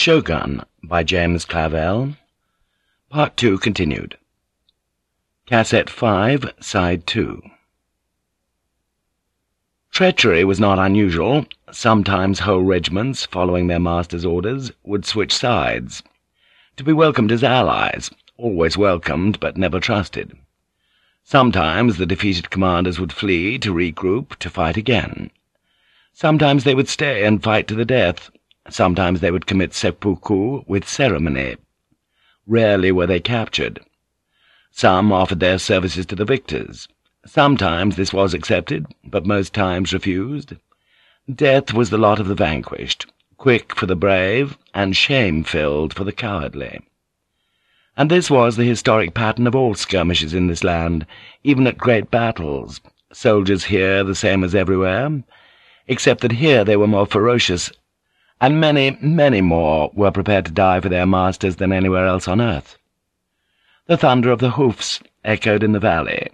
Shogun by James Clavell. Part 2 continued. Cassette 5, Side 2. Treachery was not unusual. Sometimes whole regiments, following their master's orders, would switch sides. To be welcomed as allies, always welcomed but never trusted. Sometimes the defeated commanders would flee to regroup to fight again. Sometimes they would stay and fight to the death, Sometimes they would commit seppuku with ceremony. Rarely were they captured. Some offered their services to the victors. Sometimes this was accepted, but most times refused. Death was the lot of the vanquished, quick for the brave, and shame-filled for the cowardly. And this was the historic pattern of all skirmishes in this land, even at great battles, soldiers here the same as everywhere, except that here they were more ferocious and many, many more were prepared to die for their masters than anywhere else on earth. The thunder of the hoofs echoed in the valley.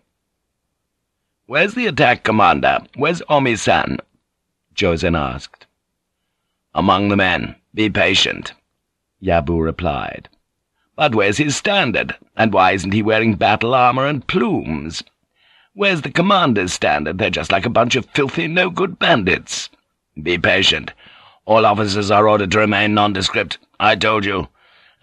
"'Where's the attack commander? Where's Omi-san?' Asked. "'Among the men. Be patient,' Yabu replied. "'But where's his standard, and why isn't he wearing battle armor and plumes? Where's the commander's standard? They're just like a bunch of filthy, no-good bandits. Be patient. All officers are ordered to remain nondescript. I told you.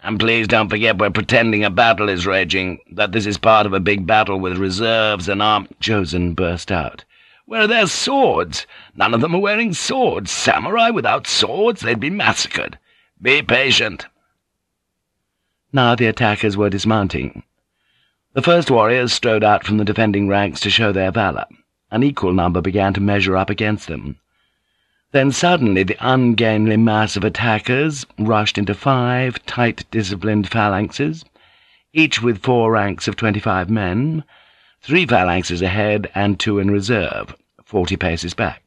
And please don't forget we're pretending a battle is raging, that this is part of a big battle with reserves and arm—' Jozen burst out. Where are their swords? None of them are wearing swords. Samurai without swords? They'd be massacred. Be patient. Now the attackers were dismounting. The first warriors strode out from the defending ranks to show their valour. An equal number began to measure up against them. Then suddenly the ungainly mass of attackers rushed into five tight disciplined phalanxes, each with four ranks of twenty-five men, three phalanxes ahead and two in reserve, forty paces back.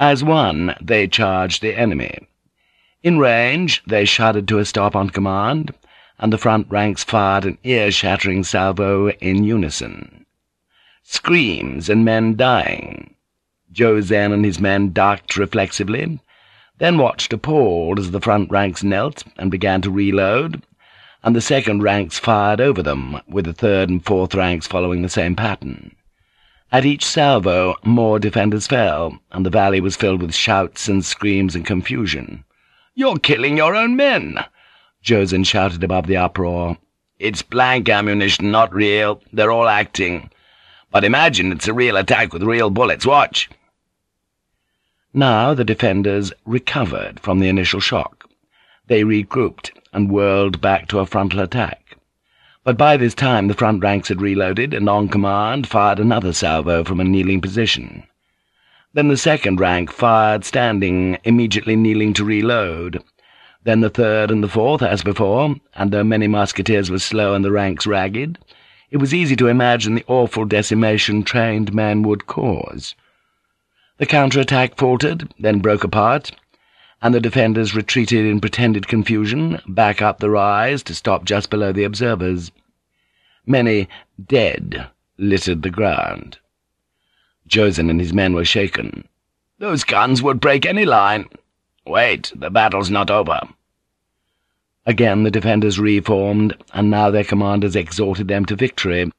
As one, they charged the enemy. In range, they shuddered to a stop on command, and the front ranks fired an ear-shattering salvo in unison. Screams and men dying, Jozen and his men ducked reflexively, then watched appalled as the front ranks knelt and began to reload, and the second ranks fired over them, with the third and fourth ranks following the same pattern. At each salvo more defenders fell, and the valley was filled with shouts and screams and confusion. "'You're killing your own men!' Jozen shouted above the uproar. "'It's blank ammunition, not real. They're all acting. But imagine it's a real attack with real bullets. Watch!' Now the defenders recovered from the initial shock. They regrouped and whirled back to a frontal attack. But by this time the front ranks had reloaded, and on command fired another salvo from a kneeling position. Then the second rank fired standing, immediately kneeling to reload. Then the third and the fourth, as before, and though many musketeers were slow and the ranks ragged, it was easy to imagine the awful decimation trained men would cause. The counter-attack faltered, then broke apart, and the defenders retreated in pretended confusion, back up the rise to stop just below the observers. Many dead littered the ground. Jozen and his men were shaken. Those guns would break any line. Wait, the battle's not over. Again the defenders reformed, and now their commanders exhorted them to victory,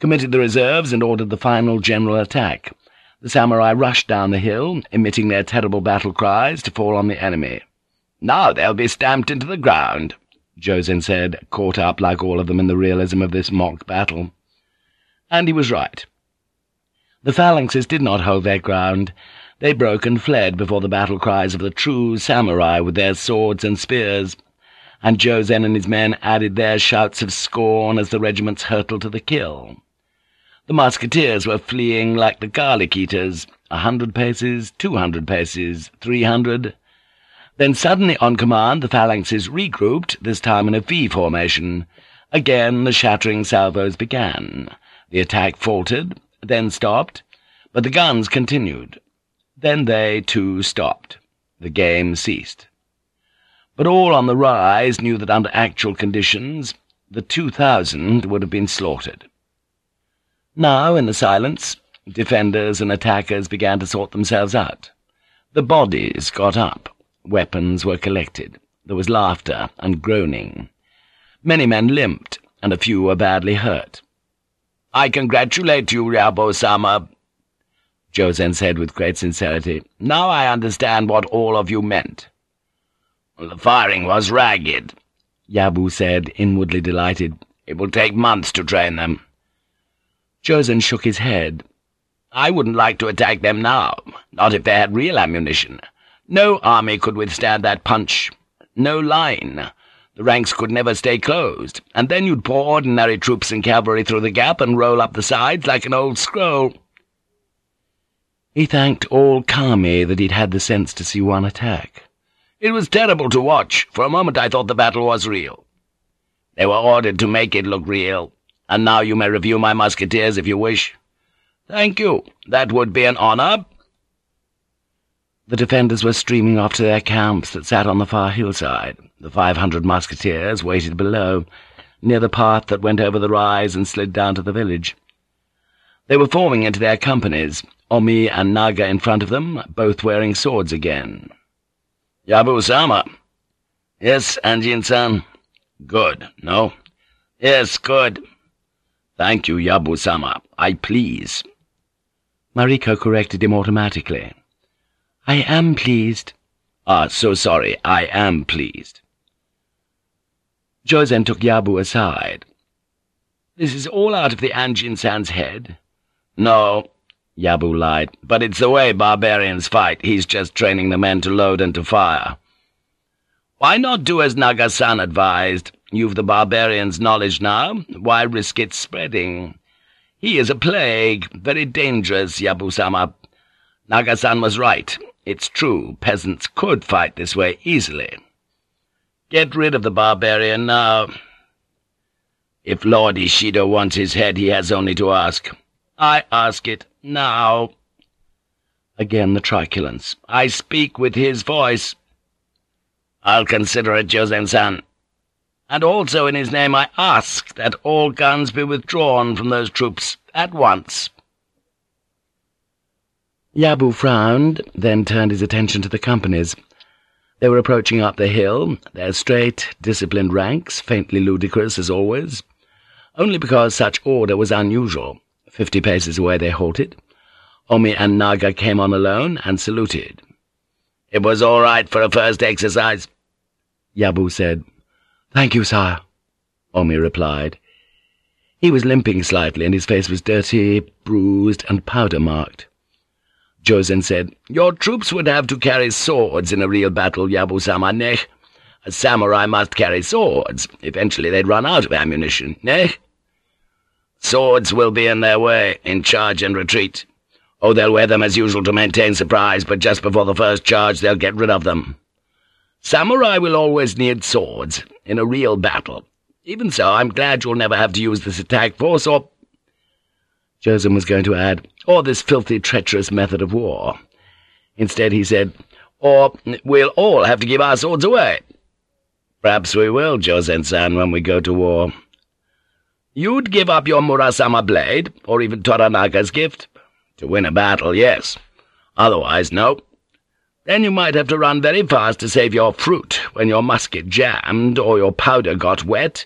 committed the reserves, and ordered the final general attack. The samurai rushed down the hill, emitting their terrible battle cries, to fall on the enemy. "'Now they'll be stamped into the ground,' Jozen said, caught up like all of them in the realism of this mock battle. And he was right. The phalanxes did not hold their ground. They broke and fled before the battle cries of the true samurai with their swords and spears, and Jozen and his men added their shouts of scorn as the regiments hurtled to the kill. The musketeers were fleeing like the garlic-eaters, a hundred paces, two hundred paces, three hundred. Then suddenly on command the phalanxes regrouped, this time in a V formation. Again the shattering salvos began. The attack faltered, then stopped, but the guns continued. Then they, too, stopped. The game ceased. But all on the rise knew that under actual conditions the two thousand would have been slaughtered. Now, in the silence, defenders and attackers began to sort themselves out. The bodies got up. Weapons were collected. There was laughter and groaning. Many men limped, and a few were badly hurt. "'I congratulate you, Yabu-sama,' Jozen said with great sincerity. "'Now I understand what all of you meant.' "'The firing was ragged,' Yabu said, inwardly delighted. "'It will take months to train them.' Jozen shook his head. "'I wouldn't like to attack them now, not if they had real ammunition. No army could withstand that punch. No line. The ranks could never stay closed, and then you'd pour ordinary troops and cavalry through the gap and roll up the sides like an old scroll.' He thanked all Kami that he'd had the sense to see one attack. It was terrible to watch. For a moment I thought the battle was real. They were ordered to make it look real, and now you may review my musketeers if you wish. Thank you. That would be an honour. The defenders were streaming off to their camps that sat on the far hillside. The five hundred musketeers waited below, near the path that went over the rise and slid down to the village. They were forming into their companies, Omi and Naga in front of them, both wearing swords again. Yabu-sama. Yes, Anjin-san. Good, no? Yes, good. Thank you, Yabu-sama. I please. Mariko corrected him automatically. I am pleased. Ah, so sorry. I am pleased. Jozen took Yabu aside. This is all out of the Anjin-san's head? No, Yabu lied, but it's the way barbarians fight. He's just training the men to load and to fire. Why not do as Naga-san advised? You've the barbarian's knowledge now. Why risk it spreading? He is a plague, very dangerous, Yabu-sama. Naga-san was right. It's true, peasants could fight this way easily. Get rid of the barbarian now. If Lord Ishido wants his head, he has only to ask. I ask it now. Again the truculence. I speak with his voice. I'll consider it, Jozen-san. And also in his name I ask that all guns be withdrawn from those troops at once.' Yabu frowned, then turned his attention to the companies. They were approaching up the hill, their straight, disciplined ranks, faintly ludicrous as always, only because such order was unusual. Fifty paces away they halted. Omi and Naga came on alone and saluted. "'It was all right for a first exercise,' Yabu said. "'Thank you, sire,' Omi replied. He was limping slightly, and his face was dirty, bruised, and powder-marked. Jozen said, "'Your troops would have to carry swords in a real battle, Yabu-sama, neh? A samurai must carry swords. Eventually they'd run out of ammunition, neh?' Swords will be in their way, in charge and retreat. Oh, they'll wear them as usual to maintain surprise, but just before the first charge they'll get rid of them. Samurai will always need swords, in a real battle. Even so, I'm glad you'll never have to use this attack force, or—' Jozen was going to add, or this filthy, treacherous method of war. Instead he said, or we'll all have to give our swords away. Perhaps we will, Jozen-san, when we go to war. You'd give up your Murasama blade, or even Toranaga's gift? To win a battle, yes. Otherwise, no. Then you might have to run very fast to save your fruit when your musket jammed or your powder got wet.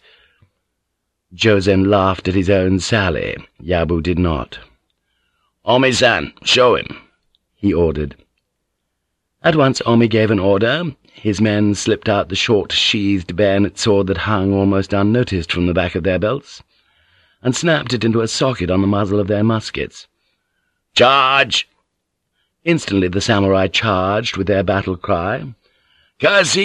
Jozen laughed at his own sally. Yabu did not. Omi-san, show him, he ordered. At once Omi gave an order. His men slipped out the short, sheathed bayonet sword that hung almost unnoticed from the back of their belts and snapped it into a socket on the muzzle of their muskets. "'Charge!' Instantly the samurai charged with their battle cry, "'Kasigi!'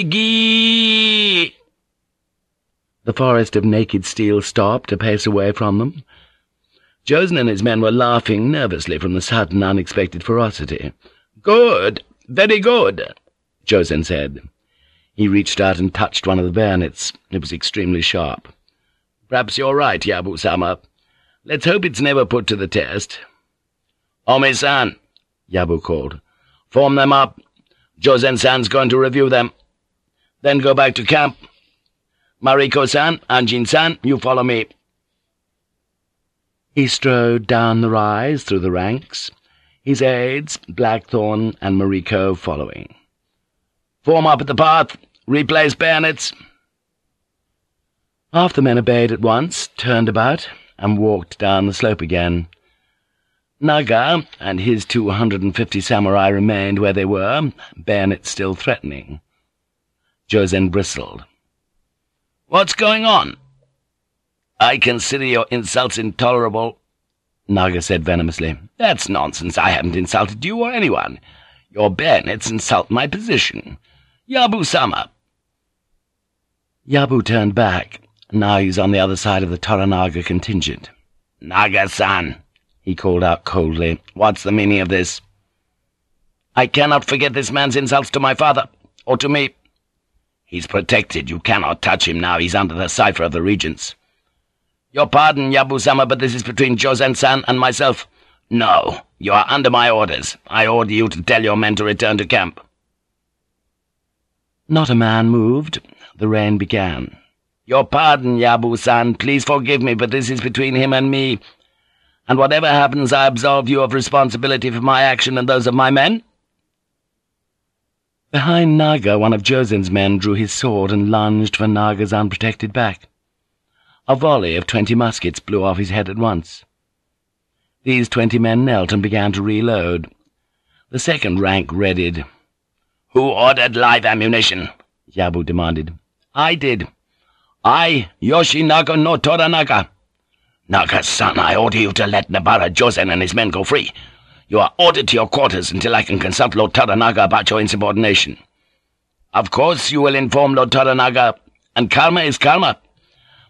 The forest of naked steel stopped a pace away from them. Jozen and his men were laughing nervously from the sudden, unexpected ferocity. "'Good! Very good!' Jozen said. He reached out and touched one of the bayonets. It was extremely sharp. Perhaps you're right, Yabu-sama. Let's hope it's never put to the test. Omi-san, Yabu called. Form them up. Jozen-san's going to review them. Then go back to camp. Mariko-san, Anjin-san, you follow me. He strode down the rise through the ranks, his aides, Blackthorne and Mariko, following. Form up at the path. Replace bayonets!' Half the men obeyed at once, turned about, and walked down the slope again. Naga and his two hundred and fifty samurai remained where they were, bayonets still threatening. Jozen bristled. "'What's going on?' "'I consider your insults intolerable,' Naga said venomously. "'That's nonsense. I haven't insulted you or anyone. Your bayonets insult my position. Yabu-sama!' Yabu turned back. Now he's on the other side of the Toranaga contingent. "'Naga-san!' He called out coldly. "'What's the meaning of this?' "'I cannot forget this man's insults to my father, or to me.' He's protected. You cannot touch him now. He's under the cipher of the regents. Your pardon, Yabu-sama, but this is between Jozen-san and myself. No, you are under my orders. I order you to tell your men to return to camp. Not a man moved. The rain began. Your pardon, Yabu-san. Please forgive me, but this is between him and me. And whatever happens, I absolve you of responsibility for my action and those of my men. Behind Naga, one of Jozen's men drew his sword and lunged for Naga's unprotected back. A volley of twenty muskets blew off his head at once. These twenty men knelt and began to reload. The second rank readied. "'Who ordered live ammunition?' Yabu demanded. "'I did. I, Yoshinaga no Toranaga.' "'Naga-san, I order you to let Nebara Jozen and his men go free. You are ordered to your quarters until I can consult Lord Toranaga about your insubordination. Of course you will inform Lord Toranaga, and karma is karma.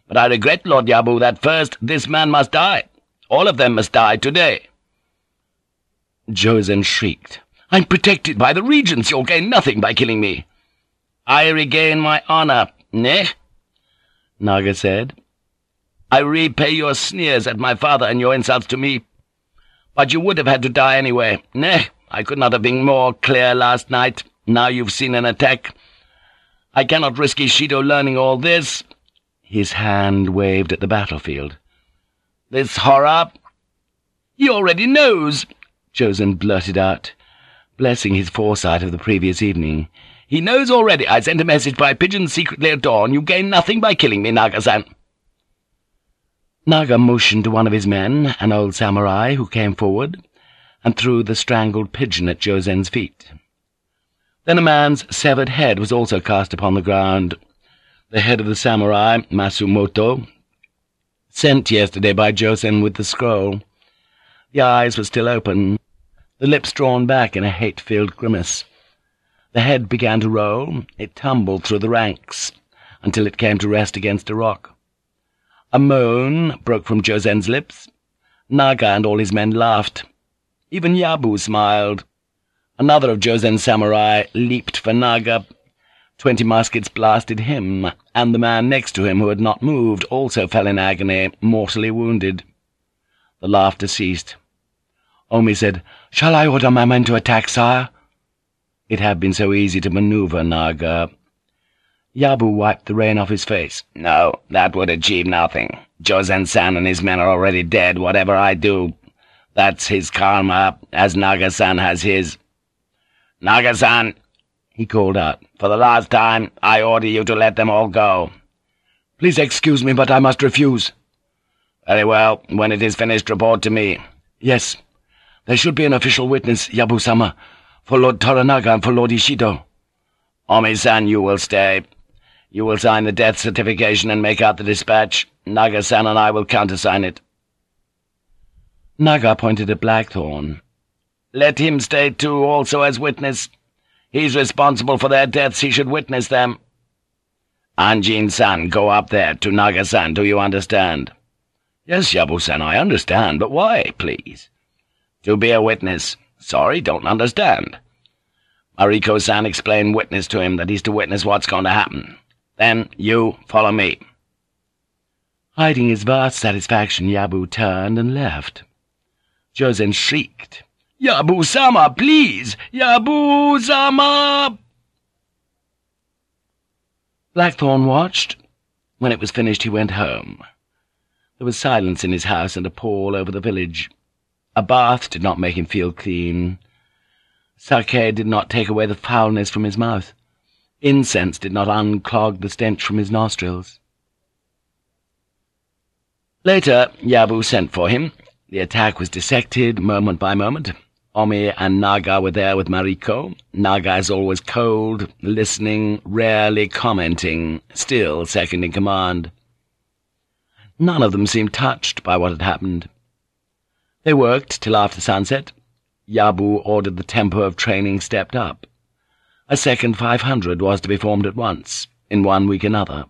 But I regret, Lord Yabu, that first this man must die. All of them must die today.' Jozen shrieked. I'm protected by the regents. You'll gain nothing by killing me. I regain my honor, ne? Naga said. I repay your sneers at my father and your insults to me. But you would have had to die anyway. Nay, I could not have been more clear last night. Now you've seen an attack. I cannot risk Ishido learning all this. His hand waved at the battlefield. This horror... He already knows, Jozen blurted out, blessing his foresight of the previous evening. He knows already. I sent a message by pigeon secretly at dawn. You gain nothing by killing me, Naga-san. Naga motioned to one of his men, an old samurai, who came forward, and threw the strangled pigeon at Jozen's feet. Then a man's severed head was also cast upon the ground. The head of the samurai, Masumoto, sent yesterday by Jozen with the scroll. The eyes were still open, the lips drawn back in a hate-filled grimace. The head began to roll. It tumbled through the ranks, until it came to rest against a rock. A moan broke from Jozen's lips. Naga and all his men laughed. Even Yabu smiled. Another of Jozen's samurai leaped for Naga. Twenty muskets blasted him, and the man next to him who had not moved also fell in agony, mortally wounded. The laughter ceased. Omi said, "'Shall I order my men to attack, sire?' It had been so easy to maneuver Naga. Yabu wiped the rain off his face. "'No, that would achieve nothing. Jozen-san and his men are already dead, whatever I do. That's his karma, as Naga-san has his. Naga-san, he called out, for the last time, I order you to let them all go. Please excuse me, but I must refuse. Very well, when it is finished, report to me. Yes, there should be an official witness, Yabu-sama, for Lord Toranaga and for Lord Ishido. Omi-san, you will stay. You will sign the death certification and make out the dispatch. Naga-san and I will countersign it. Naga pointed at Blackthorne. Let him stay too, also as witness. He's responsible for their deaths, he should witness them. Anjin-san, go up there, to Naga-san, do you understand? Yes, Yabu-san, I understand, but why, please? To be a witness. Sorry, don't understand. Mariko-san explain witness to him that he's to witness what's going to happen. Then you follow me.' Hiding his vast satisfaction, Yabu turned and left. Jozen shrieked, Yabu-sama, please! Yabu-sama! Blackthorne watched. When it was finished, he went home. There was silence in his house and a pall over the village. A bath did not make him feel clean. Sake did not take away the foulness from his mouth. Incense did not unclog the stench from his nostrils. Later, Yabu sent for him. The attack was dissected moment by moment. Omi and Naga were there with Mariko. Naga is always cold, listening, rarely commenting, still second in command. None of them seemed touched by what had happened. They worked till after sunset. Yabu ordered the tempo of training stepped up. A second five hundred was to be formed at once, in one week another.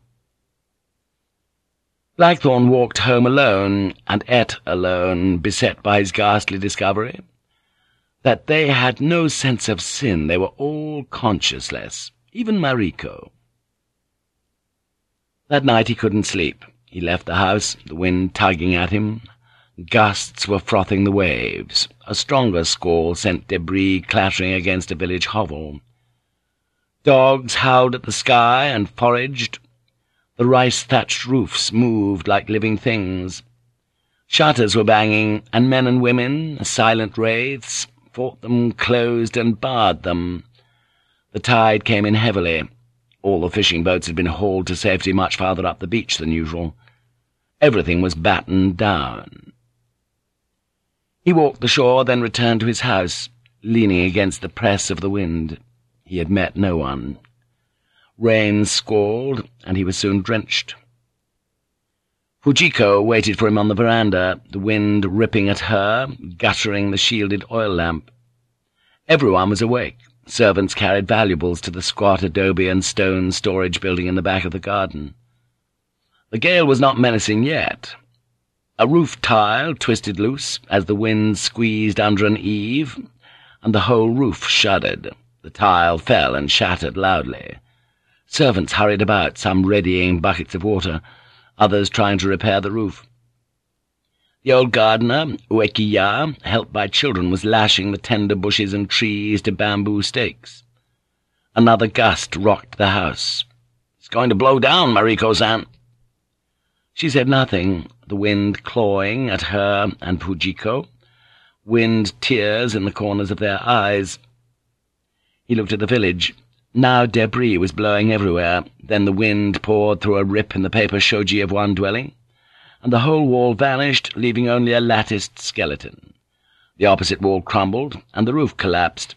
Blackthorne walked home alone, and ate alone, beset by his ghastly discovery. That they had no sense of sin, they were all conscienceless, even Mariko. That night he couldn't sleep. He left the house, the wind tugging at him. Gusts were frothing the waves. A stronger squall sent debris clattering against a village hovel. Dogs howled at the sky and foraged. The rice-thatched roofs moved like living things. Shutters were banging, and men and women, silent wraiths, fought them, closed and barred them. The tide came in heavily. All the fishing boats had been hauled to safety much farther up the beach than usual. Everything was battened down. He walked the shore, then returned to his house, leaning against the press of the wind. He had met no one. Rain squalled, and he was soon drenched. Fujiko waited for him on the veranda, the wind ripping at her, guttering the shielded oil lamp. Everyone was awake. Servants carried valuables to the squat adobe and stone storage building in the back of the garden. The gale was not menacing yet. A roof tile twisted loose as the wind squeezed under an eave, and the whole roof shuddered. The tile fell and shattered loudly. Servants hurried about, some readying buckets of water, others trying to repair the roof. The old gardener, Uekiya, helped by children, was lashing the tender bushes and trees to bamboo stakes. Another gust rocked the house. "'It's going to blow down, Mariko-san,' She said nothing, the wind clawing at her and Fujiko, wind tears in the corners of their eyes. He looked at the village. Now debris was blowing everywhere, then the wind poured through a rip in the paper shoji of one dwelling, and the whole wall vanished, leaving only a latticed skeleton. The opposite wall crumbled, and the roof collapsed.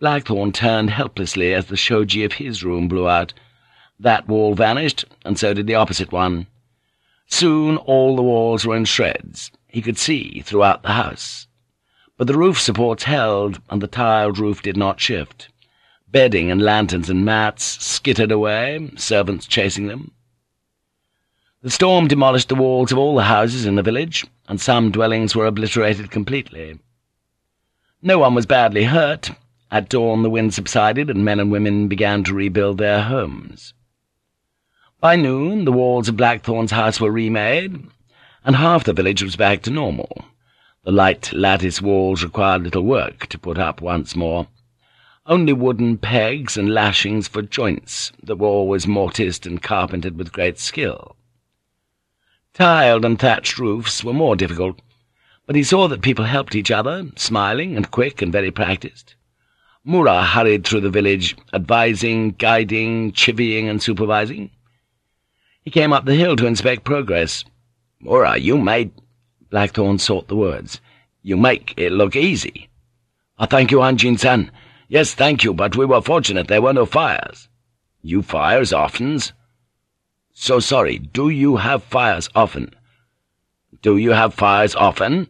Blackthorne turned helplessly as the shoji of his room blew out. That wall vanished, and so did the opposite one. Soon all the walls were in shreds. He could see throughout the house. But the roof supports held, and the tiled roof did not shift. Bedding and lanterns and mats skittered away, servants chasing them. The storm demolished the walls of all the houses in the village, and some dwellings were obliterated completely. No one was badly hurt. At dawn the wind subsided, and men and women began to rebuild their homes. By noon, the walls of Blackthorne's house were remade, and half the village was back to normal. The light lattice walls required little work to put up once more. Only wooden pegs and lashings for joints that were always mortised and carpentered with great skill. Tiled and thatched roofs were more difficult, but he saw that people helped each other, smiling and quick and very practised. Mura hurried through the village, advising, guiding, chivying and supervising. He came up the hill to inspect progress. Mura, you made... Blackthorne sought the words. You make it look easy. I thank you, Anjin-san. Yes, thank you, but we were fortunate there were no fires. You fires often? So sorry, do you have fires often? Do you have fires often?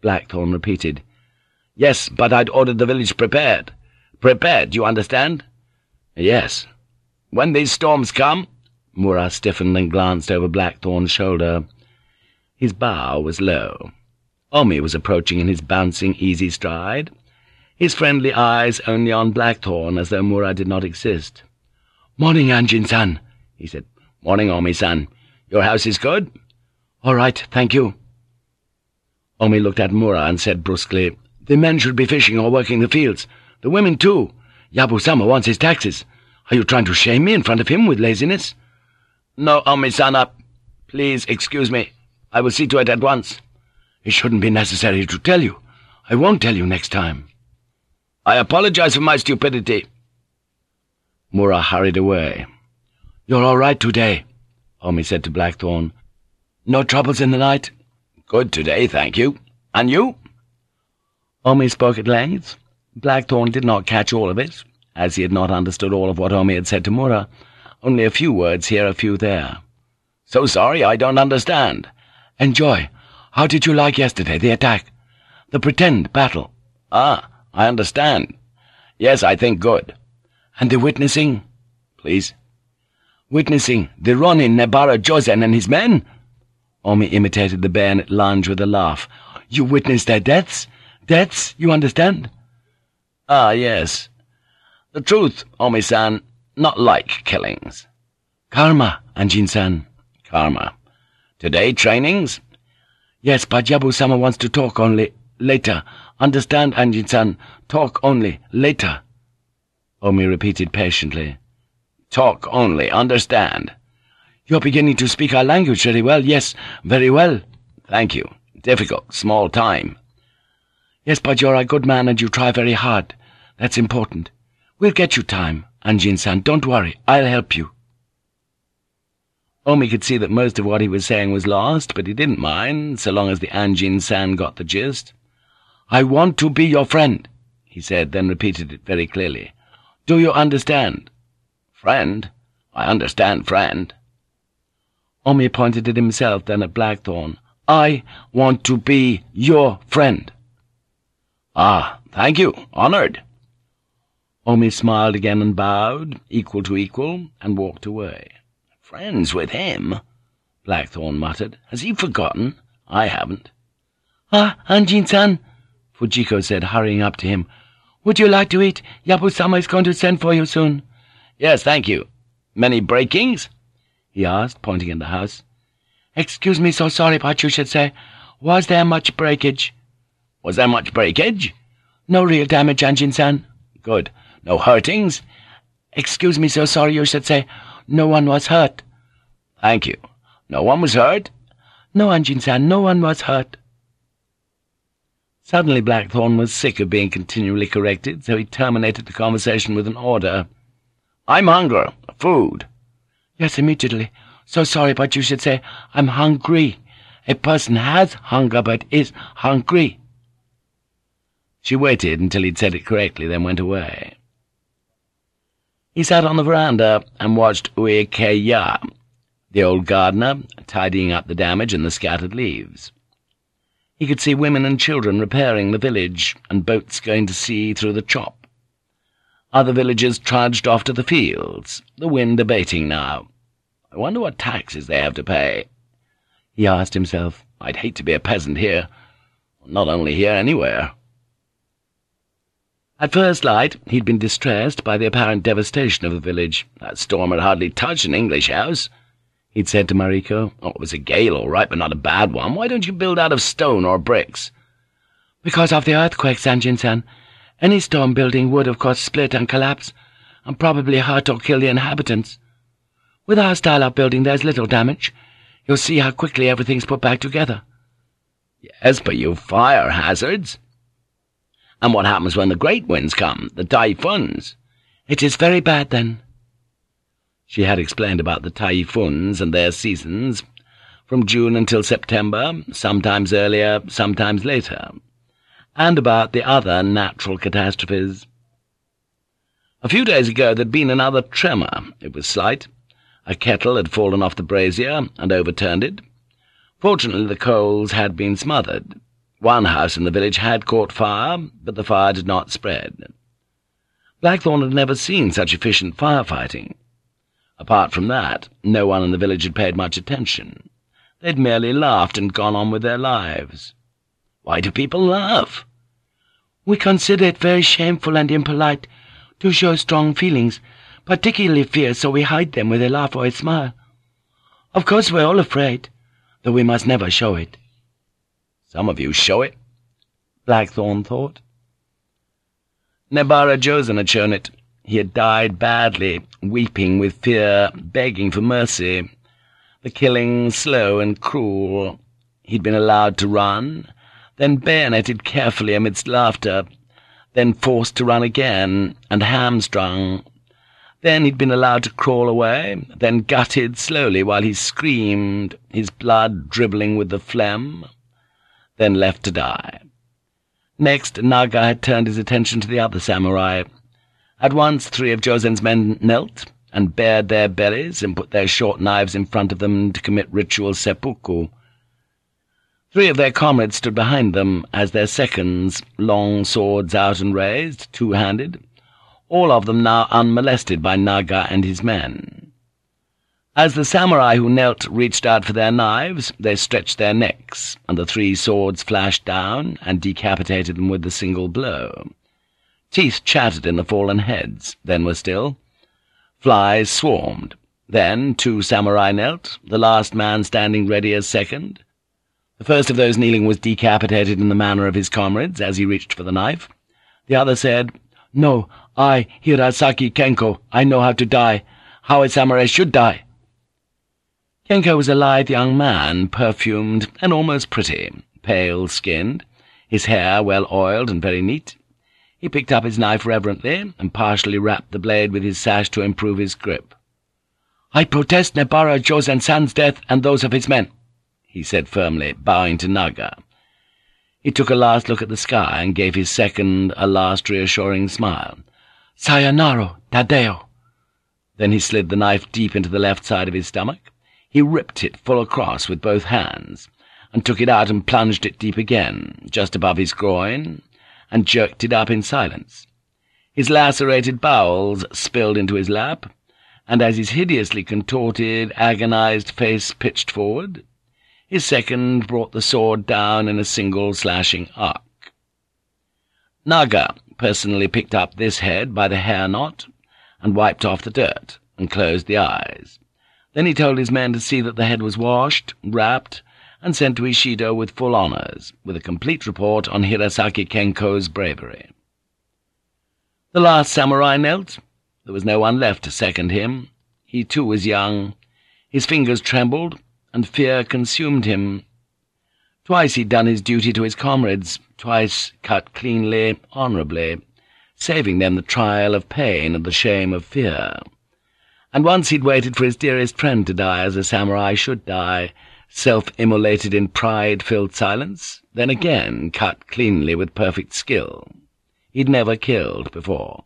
Blackthorne repeated. Yes, but I'd ordered the village prepared. Prepared, you understand? Yes. When these storms come, Mura stiffened and glanced over Blackthorne's shoulder. His bow was low. Omi was approaching in his bouncing, easy stride, his friendly eyes only on Blackthorne as though Mura did not exist. "'Morning, Anjin-san,' he said. "'Morning, Omi-san. Your house is good?' "'All right, thank you.' Omi looked at Mura and said brusquely, "'The men should be fishing or working the fields. The women, too. Yabu-sama wants his taxes. Are you trying to shame me in front of him with laziness?' "'No, Omi-sana. Please excuse me. I will see to it at once.' "'It shouldn't be necessary to tell you. I won't tell you next time.' "'I apologize for my stupidity.' Mura hurried away. "'You're all right today,' Omi said to Blackthorne. "'No troubles in the night?' "'Good today, thank you. And you?' Omi spoke at length. Blackthorne did not catch all of it, as he had not understood all of what Omi had said to Mura, only a few words here, a few there. "'So sorry, I don't understand.' "'Enjoy. How did you like yesterday, the attack? The pretend battle?' "'Ah, I understand. Yes, I think good.' "'And the witnessing?' "'Please?' "'Witnessing the Ronin Nebara Jozen and his men?' Omi imitated the bayonet lunge with a laugh. "'You witnessed their deaths? Deaths, you understand?' "'Ah, yes. The truth, Omi-san, not like killings.' "'Karma, Anjin-san.' "'Karma. Today trainings?' "'Yes, but Yabu-sama wants to talk only later. Understand, Anjin-san? Talk only later.' Omi repeated patiently. "'Talk only, understand.' "'You're beginning to speak our language very well. Yes, very well.' "'Thank you. Difficult, small time.' "'Yes, but you're a good man and you try very hard. That's important. We'll get you time, Anjin-san. Don't worry. I'll help you.' Omi could see that most of what he was saying was lost, but he didn't mind, so long as the Anjin-san got the gist. "'I want to be your friend,' he said, then repeated it very clearly. "'Do you understand?' "'Friend? I understand friend.' Omi pointed at himself, then at Blackthorne. "'I want to be your friend.' "'Ah, thank you. Honored.' Omi smiled again and bowed, equal to equal, and walked away. "'Friends with him?' Blackthorne muttered. "'Has he forgotten? I haven't.' "'Ah, Anjin-san!' Fujiko said, hurrying up to him. "'Would you like to eat? Yabu-sama is going to send for you soon.' "'Yes, thank you. Many breakings?' he asked, pointing at the house. "'Excuse me, so sorry, but you should say. Was there much breakage?' "'Was there much breakage?' "'No real damage, Anjin-san.' "'Good. No hurtings?' "'Excuse me, so sorry, you should say. No one was hurt.' "'Thank you. No one was hurt?' "'No, Anjin-san, no one was hurt.' Suddenly Blackthorne was sick of being continually corrected, so he terminated the conversation with an order. "'I'm hungry. Food.' "'Yes, immediately. So sorry, but you should say, I'm hungry. A person has hunger, but is hungry.' She waited until he'd said it correctly, then went away. He sat on the veranda and watched Uekiya, the old gardener, tidying up the damage and the scattered leaves. He could see women and children repairing the village, and boats going to sea through the chop. Other villagers trudged off to the fields, the wind abating now. I wonder what taxes they have to pay. He asked himself, I'd hate to be a peasant here. Not only here, anywhere. At first light, he'd been distressed by the apparent devastation of the village. That storm had hardly touched an English house he'd said to Mariko. Oh, it was a gale, all right, but not a bad one. Why don't you build out of stone or bricks? Because of the earthquake, Sanjin-san. Any stone building would, of course, split and collapse, and probably hurt or kill the inhabitants. With our style of building, there's little damage. You'll see how quickly everything's put back together. Yes, but you've fire hazards. And what happens when the great winds come, the typhoons? It is very bad, then. She had explained about the typhoons and their seasons, from June until September, sometimes earlier, sometimes later, and about the other natural catastrophes. A few days ago there'd been another tremor. It was slight. A kettle had fallen off the brazier and overturned it. Fortunately the coals had been smothered. One house in the village had caught fire, but the fire did not spread. Blackthorne had never seen such efficient firefighting. Apart from that, no one in the village had paid much attention. They'd merely laughed and gone on with their lives. Why do people laugh? We consider it very shameful and impolite to show strong feelings, particularly fear, so we hide them with a laugh or a smile. Of course we're all afraid, though we must never show it. Some of you show it, Blackthorne thought. Nebara Jozen had shown it. He had died badly, weeping with fear, begging for mercy. The killing slow and cruel. He'd been allowed to run, then bayoneted carefully amidst laughter, then forced to run again, and hamstrung, Then he'd been allowed to crawl away, then gutted slowly while he screamed, his blood dribbling with the phlegm, then left to die. Next, Naga had turned his attention to the other samurai. At once three of Jozen's men knelt, and bared their bellies, and put their short knives in front of them to commit ritual seppuku. Three of their comrades stood behind them, as their seconds, long swords out and raised, two-handed, all of them now unmolested by Naga and his men. As the samurai who knelt reached out for their knives, they stretched their necks, and the three swords flashed down and decapitated them with a single blow. Teeth chattered in the fallen heads, then were still. Flies swarmed. Then two samurai knelt, the last man standing ready as second. The first of those kneeling was decapitated in the manner of his comrades as he reached for the knife. The other said, no, I, Hirasaki Kenko, I know how to die, how a samurai should die. Kenko was a lithe young man, perfumed and almost pretty, pale-skinned, his hair well oiled and very neat. He picked up his knife reverently and partially wrapped the blade with his sash to improve his grip. "'I protest Nebara Jozen-san's death and those of his men,' he said firmly, bowing to Naga. He took a last look at the sky and gave his second a last reassuring smile. Sayonara, Tadeo. Then he slid the knife deep into the left side of his stomach. He ripped it full across with both hands, and took it out and plunged it deep again, just above his groin, and jerked it up in silence. His lacerated bowels spilled into his lap, and as his hideously contorted, agonized face pitched forward, his second brought the sword down in a single slashing arc. Naga personally picked up this head by the hair knot, and wiped off the dirt, and closed the eyes. Then he told his men to see that the head was washed, wrapped, and sent to Ishido with full honours, with a complete report on Hirasaki Kenko's bravery. The last samurai knelt. There was no one left to second him. He too was young. His fingers trembled, and fear consumed him. Twice he'd done his duty to his comrades, twice cut cleanly, honourably, saving them the trial of pain and the shame of fear. And once he'd waited for his dearest friend to die as a samurai should die, self-immolated in pride-filled silence, then again cut cleanly with perfect skill. He'd never killed before.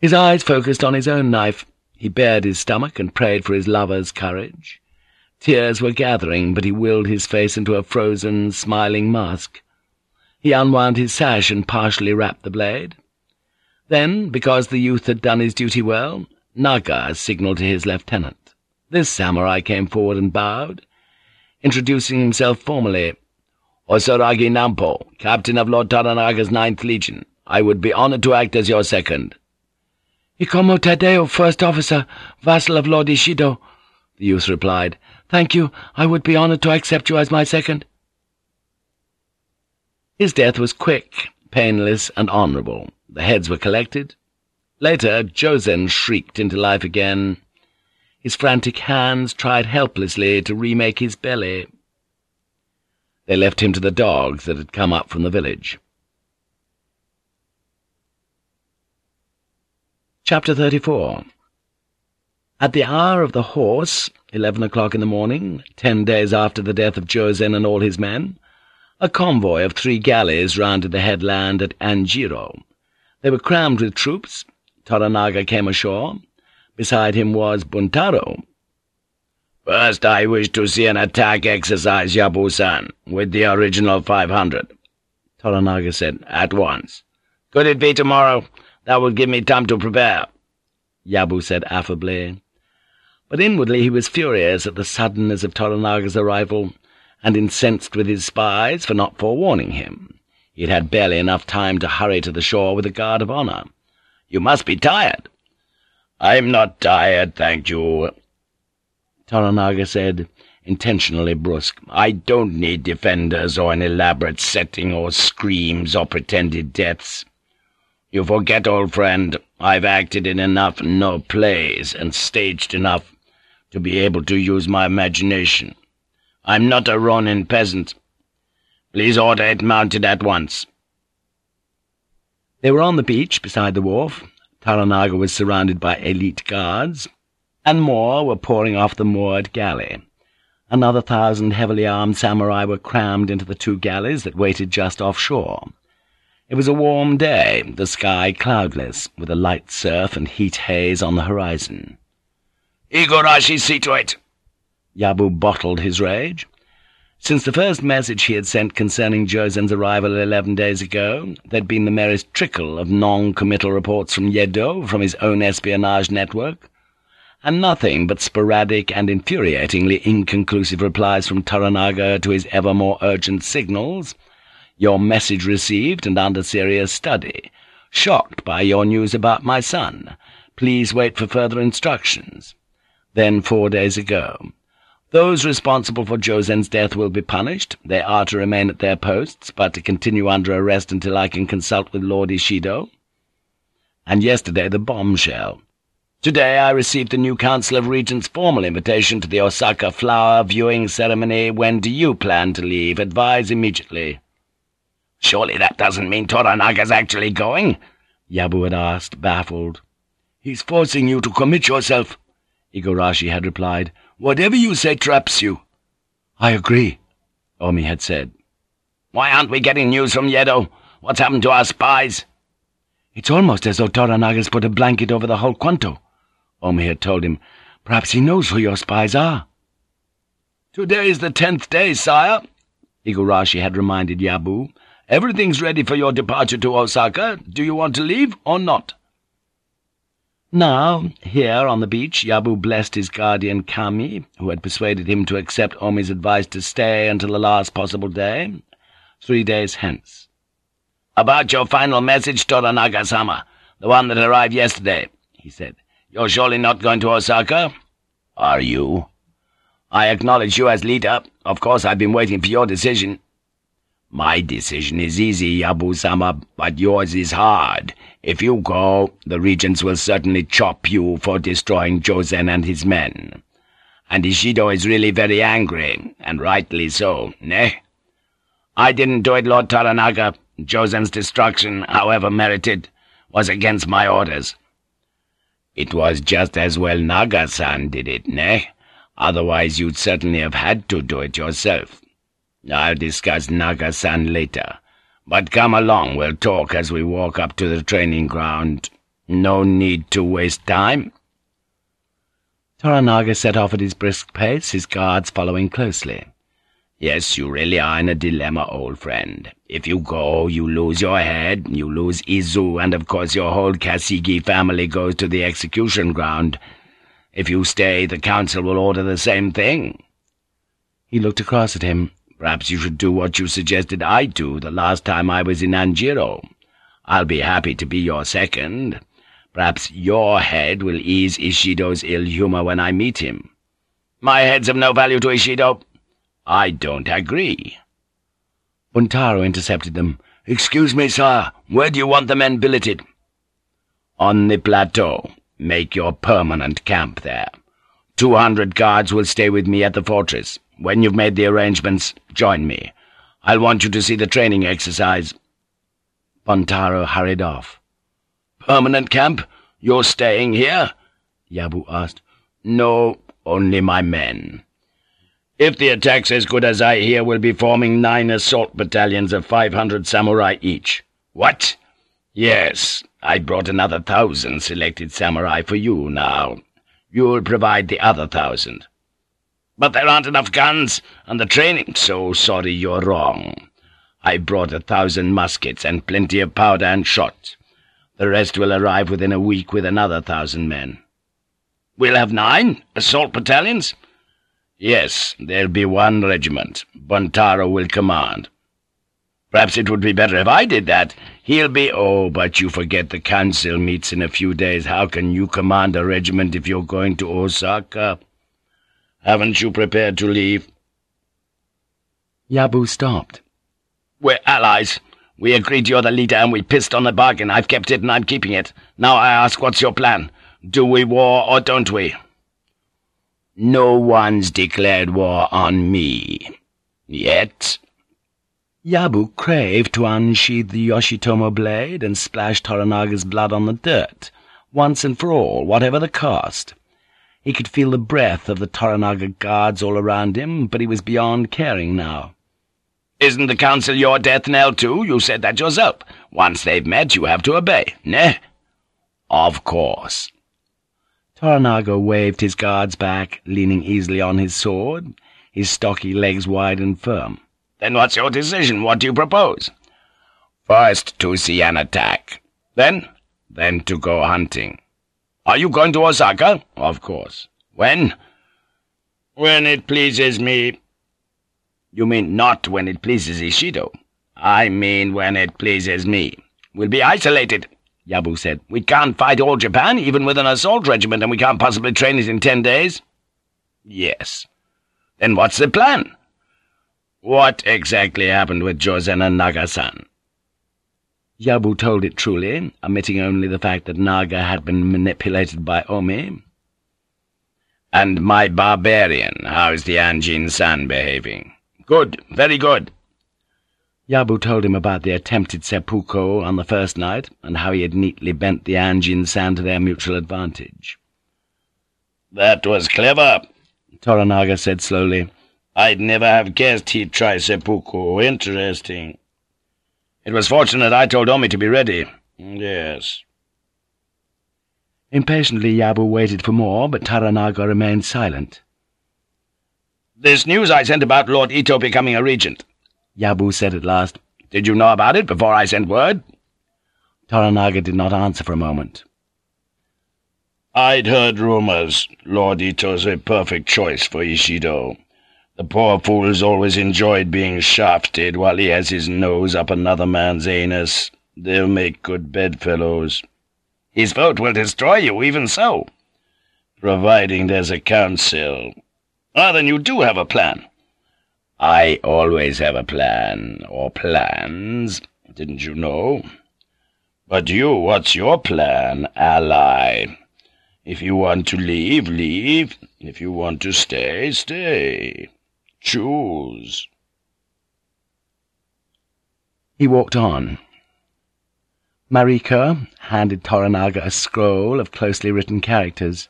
His eyes focused on his own knife. He bared his stomach and prayed for his lover's courage. Tears were gathering, but he willed his face into a frozen, smiling mask. He unwound his sash and partially wrapped the blade. Then, because the youth had done his duty well, Naga signalled to his lieutenant. This samurai came forward and bowed, introducing himself formally. Osoragi Nampo, captain of Lord Toranaga's Ninth Legion. I would be honoured to act as your second. Ikomo Tadeo, first officer, vassal of Lord Ishido, the youth replied. Thank you. I would be honored to accept you as my second. His death was quick, painless, and honorable. The heads were collected. Later, Jozen shrieked into life again. His frantic hands tried helplessly to remake his belly. They left him to the dogs that had come up from the village. Chapter 34 At the hour of the horse, eleven o'clock in the morning, ten days after the death of Jozen and all his men, a convoy of three galleys rounded the headland at Anjiro. They were crammed with troops. Toranaga came ashore. Beside him was Buntaro. First I wish to see an attack exercise, Yabu-san, with the original five hundred, Toranaga said, at once. Could it be tomorrow? That would give me time to prepare. Yabu said affably but inwardly he was furious at the suddenness of Toranaga's arrival, and incensed with his spies for not forewarning him. He had had barely enough time to hurry to the shore with a guard of honour. "'You must be tired.' "'I'm not tired, thank you,' Toranaga said, intentionally brusque. "'I don't need defenders or an elaborate setting or screams or pretended deaths. You forget, old friend, I've acted in enough no plays and staged enough to be able to use my imagination. I'm not a Ronin peasant. Please order it mounted at once.' They were on the beach beside the wharf. Toranaga was surrounded by elite guards, and more were pouring off the moored galley. Another thousand heavily armed samurai were crammed into the two galleys that waited just offshore. It was a warm day, the sky cloudless, with a light surf and heat haze on the horizon. Igurashi, see to it! Yabu bottled his rage. Since the first message he had sent concerning Jozen's arrival eleven days ago, there'd been the merest trickle of non-committal reports from Yedo, from his own espionage network, and nothing but sporadic and infuriatingly inconclusive replies from Toranaga to his ever more urgent signals, your message received and under serious study. Shocked by your news about my son. Please wait for further instructions. Then four days ago. Those responsible for Jozen's death will be punished. They are to remain at their posts, but to continue under arrest until I can consult with Lord Ishido. And yesterday the bombshell. Today I received the new Council of Regents' formal invitation to the Osaka flower viewing ceremony. When do you plan to leave? Advise immediately.' Surely that doesn't mean Toranaga's actually going? Yabu had asked, baffled. He's forcing you to commit yourself, Igurashi had replied. Whatever you say traps you. I agree, Omi had said. Why aren't we getting news from Yedo? What's happened to our spies? It's almost as though Toranaga's put a blanket over the whole Kwanto, Omi had told him. Perhaps he knows who your spies are. Today is the tenth day, sire, Igurashi had reminded Yabu, Everything's ready for your departure to Osaka. Do you want to leave or not?' Now, here on the beach, Yabu blessed his guardian Kami, who had persuaded him to accept Omi's advice to stay until the last possible day, three days hence. "'About your final message, Toranaga-sama, the one that arrived yesterday,' he said. "'You're surely not going to Osaka?' "'Are you?' "'I acknowledge you as leader. Of course I've been waiting for your decision.' My decision is easy, Yabu-sama, but yours is hard. If you go, the regents will certainly chop you for destroying Jozen and his men. And Ishido is really very angry, and rightly so, ne? I didn't do it, Lord Toranaga. Jozen's destruction, however merited, was against my orders. It was just as well Naga-san did it, ne? Otherwise you'd certainly have had to do it yourself. I'll discuss Naga-san later. But come along, we'll talk as we walk up to the training ground. No need to waste time.' Toranaga set off at his brisk pace, his guards following closely. Yes, you really are in a dilemma, old friend. If you go, you lose your head, you lose Izu, and of course your whole Kasigi family goes to the execution ground. If you stay, the council will order the same thing. He looked across at him. Perhaps you should do what you suggested I do the last time I was in Anjiro. I'll be happy to be your second. Perhaps your head will ease Ishido's ill humour when I meet him. My head's of no value to Ishido. I don't agree. Buntaro intercepted them. Excuse me, sire, where do you want the men billeted? On the plateau. Make your permanent camp there. Two hundred guards will stay with me at the fortress. When you've made the arrangements, join me. I'll want you to see the training exercise.' Buntaro hurried off. "'Permanent camp? You're staying here?' Yabu asked. "'No, only my men. If the attack's as good as I hear, we'll be forming nine assault battalions of five hundred samurai each.' "'What?' "'Yes, I brought another thousand selected samurai for you now. You'll provide the other thousand.' But there aren't enough guns, and the training— So sorry you're wrong. I brought a thousand muskets and plenty of powder and shot. The rest will arrive within a week with another thousand men. We'll have nine assault battalions? Yes, there'll be one regiment. Buntaro will command. Perhaps it would be better if I did that. He'll be— Oh, but you forget the council meets in a few days. How can you command a regiment if you're going to Osaka? Haven't you prepared to leave?' Yabu stopped. We're allies. We agreed you're the leader, and we pissed on the bargain. I've kept it, and I'm keeping it. Now I ask, what's your plan? Do we war, or don't we?' No one's declared war on me. Yet.' Yabu craved to unsheathe the Yoshitomo blade and splash Toranaga's blood on the dirt, once and for all, whatever the cost. He could feel the breath of the Toranaga guards all around him, but he was beyond caring now. Isn't the council your death knell, too? You said that yourself. Once they've met, you have to obey, ne? Of course. Toranaga waved his guards back, leaning easily on his sword, his stocky legs wide and firm. Then what's your decision? What do you propose? First to see an attack. Then? Then to go hunting. Are you going to Osaka? Of course. When? When it pleases me. You mean not when it pleases Ishido? I mean when it pleases me. We'll be isolated, Yabu said. We can't fight all Japan, even with an assault regiment, and we can't possibly train it in ten days. Yes. Then what's the plan? What exactly happened with Jozen and Nagasan? Yabu told it truly, omitting only the fact that Naga had been manipulated by Omi. And my barbarian, how's the Anjin-san behaving? Good, very good. Yabu told him about the attempted seppuku on the first night, and how he had neatly bent the Anjin-san to their mutual advantage. That was clever, Toranaga said slowly. I'd never have guessed he'd try seppuku. Interesting. It was fortunate I told Omi to be ready. Yes. Impatiently Yabu waited for more, but Toranaga remained silent. This news I sent about Lord Ito becoming a regent, Yabu said at last. Did you know about it before I sent word? Toranaga did not answer for a moment. I'd heard rumors. Lord Ito's a perfect choice for Ishido. The poor fool's always enjoyed being shafted while he has his nose up another man's anus. They'll make good bedfellows. His vote will destroy you, even so. Providing there's a council. Ah, then you do have a plan. I always have a plan, or plans, didn't you know? But you, what's your plan, ally? If you want to leave, leave. If you want to stay, stay. Choose. He walked on. Mariko handed Toranaga a scroll of closely written characters.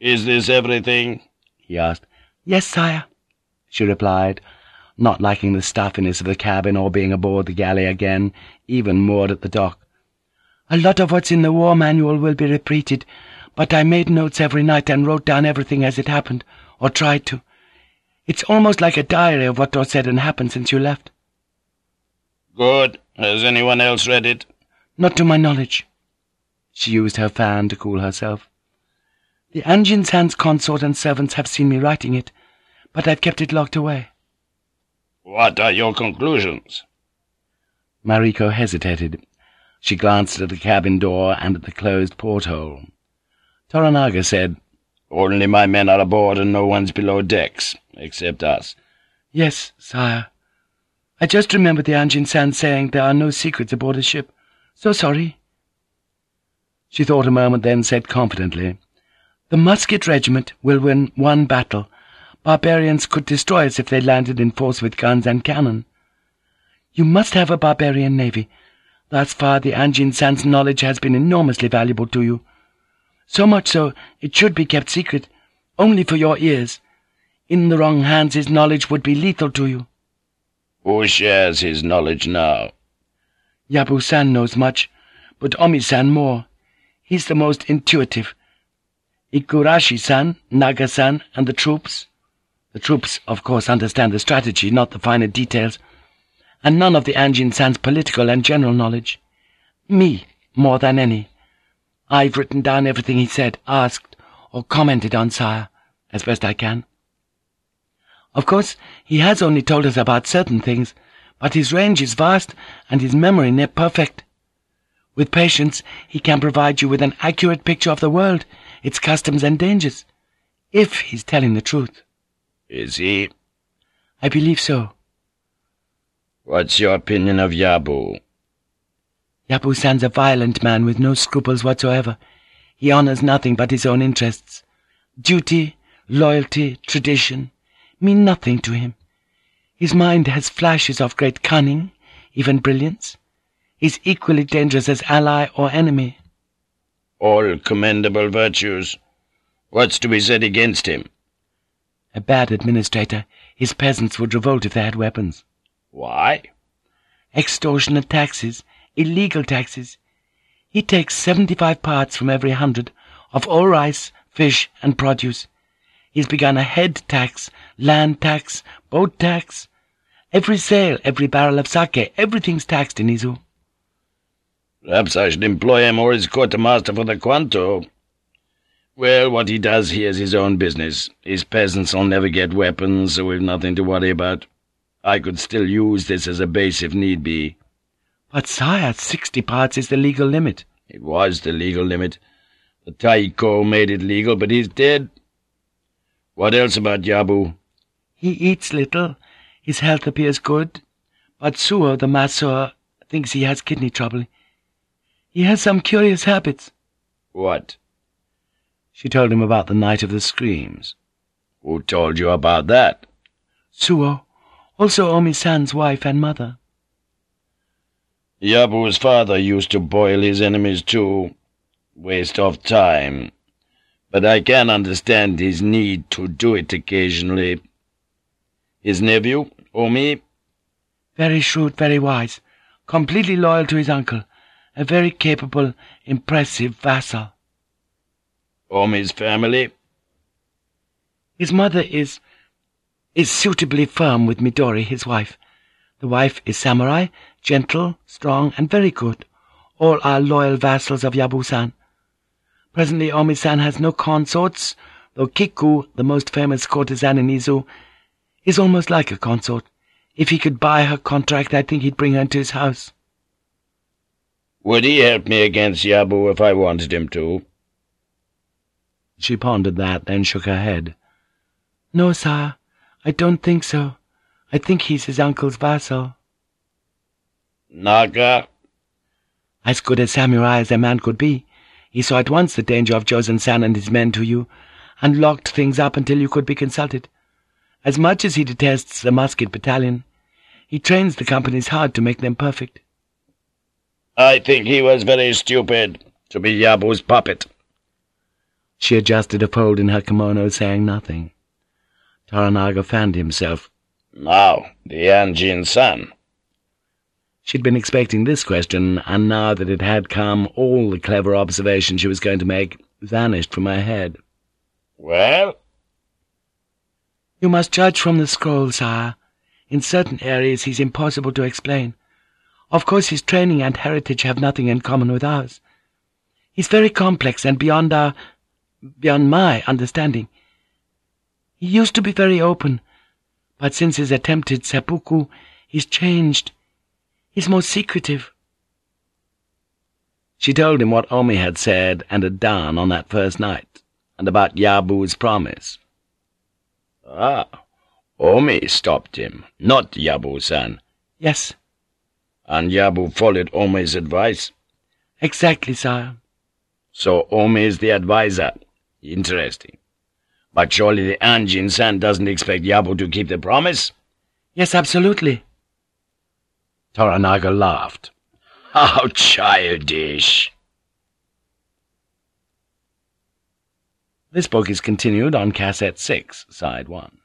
"'Is this everything?' he asked. "'Yes, sire,' she replied, not liking the stuffiness of the cabin or being aboard the galley again, even moored at the dock. "'A lot of what's in the war manual will be repeated, but I made notes every night and wrote down everything as it happened, or tried to. It's almost like a diary of what said and happened since you left. Good. Has anyone else read it? Not to my knowledge. She used her fan to cool herself. The Anjin-san's consort and servants have seen me writing it, but I've kept it locked away. What are your conclusions? Mariko hesitated. She glanced at the cabin door and at the closed porthole. Toranaga said, Only my men are aboard and no one's below decks except us. Yes, sire. I just remembered the Anjin-san saying there are no secrets aboard a ship. So sorry. She thought a moment, then said confidently, The musket regiment will win one battle. Barbarians could destroy us if they landed in force with guns and cannon. You must have a barbarian navy. Thus far the Anjin-san's knowledge has been enormously valuable to you. So much so, it should be kept secret, only for your ears. In the wrong hands his knowledge would be lethal to you. Who shares his knowledge now? Yabu-san knows much, but Omi-san more. He's the most intuitive. Igurashi-san, Naga-san, and the troops. The troops, of course, understand the strategy, not the finer details, and none of the Anjin-san's political and general knowledge. Me, more than any. I've written down everything he said, asked, or commented on, sire, as best I can. Of course, he has only told us about certain things, but his range is vast and his memory near perfect. With patience, he can provide you with an accurate picture of the world, its customs and dangers, if he's telling the truth. Is he? I believe so. What's your opinion of Yabu? Yabu-san's a violent man with no scruples whatsoever. He honors nothing but his own interests. Duty, loyalty, tradition, mean nothing to him. His mind has flashes of great cunning, even brilliance. He's equally dangerous as ally or enemy. All commendable virtues. What's to be said against him? A bad administrator. His peasants would revolt if they had weapons. Why? Extortionate taxes, illegal taxes. He takes seventy-five parts from every hundred of all rice, fish, and produce. He's begun a head tax, land tax, boat tax. Every sale, every barrel of sake, everything's taxed in Izu. Perhaps I should employ him or his quartermaster for the Kwanto. Well, what he does here is his own business. His peasants'll never get weapons, so we've nothing to worry about. I could still use this as a base if need be. But, sire, sixty parts is the legal limit. It was the legal limit. The Taiko made it legal, but he's dead. What else about Yabu? He eats little. His health appears good. But Suo, the masseur, thinks he has kidney trouble. He has some curious habits. What? She told him about the night of the screams. Who told you about that? Suo, also Omi-san's wife and mother. Yabu's father used to boil his enemies too. Waste of time. But I can understand his need to do it occasionally. His nephew, Omi? Very shrewd, very wise. Completely loyal to his uncle. A very capable, impressive vassal. Omi's family? His mother is... is suitably firm with Midori, his wife. The wife is samurai, gentle, strong, and very good. All are loyal vassals of Yabu-san. Presently Omi-san has no consorts, though Kiku, the most famous courtesan in Izu, is almost like a consort. If he could buy her contract, I think he'd bring her into his house. Would he help me against Yabu if I wanted him to? She pondered that, then shook her head. No, sire, I don't think so. I think he's his uncle's vassal. Naga? As good a samurai as a man could be. He saw at once the danger of Jozen-san and his men to you, and locked things up until you could be consulted. As much as he detests the musket battalion, he trains the companies hard to make them perfect. I think he was very stupid to be Yabu's puppet. She adjusted a fold in her kimono, saying nothing. Toranaga fanned himself. Now, the Anjin-san. She'd been expecting this question, and now that it had come, all the clever observation she was going to make vanished from her head. Well? You must judge from the scroll, sire. In certain areas he's impossible to explain. Of course his training and heritage have nothing in common with ours. He's very complex and beyond our... beyond my understanding. He used to be very open, but since his attempted seppuku, he's changed. He's more secretive. She told him what Omi had said and had done on that first night, and about Yabu's promise. Ah, Omi stopped him, not Yabu-san. Yes. And Yabu followed Omi's advice? Exactly, sire. So Omi is the adviser. Interesting. But surely the Anjin-san doesn't expect Yabu to keep the promise? Yes, absolutely. Toranaga laughed. How childish! This book is continued on Cassette 6, Side 1.